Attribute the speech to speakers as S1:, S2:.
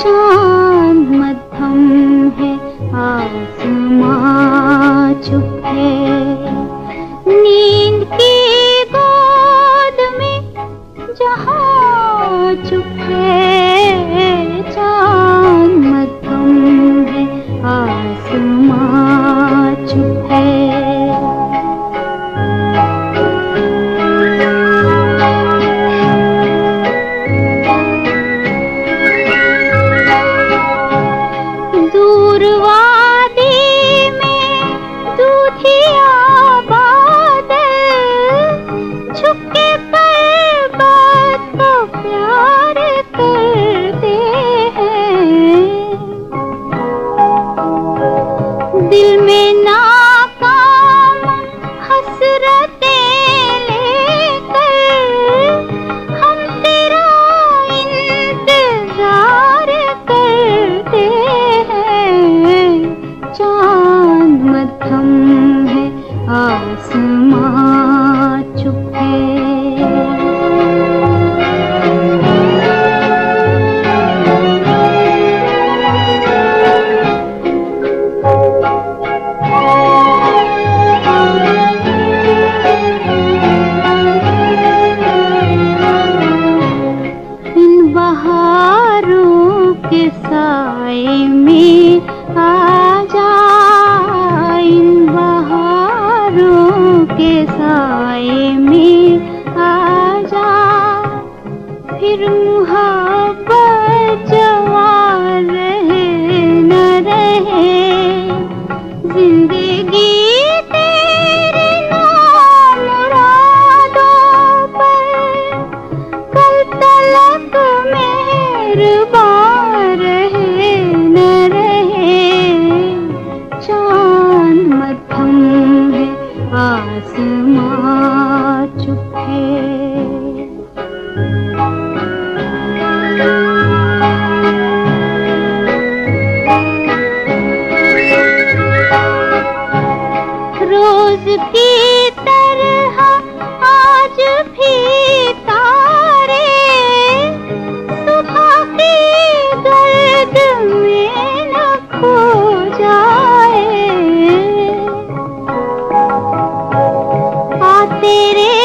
S1: चाँद मध्यम है आसमां चुप है। दिल में ना साए में आ जा इन बहारों के साए में आ जा। फिर मुहब्बत रोज की तेरे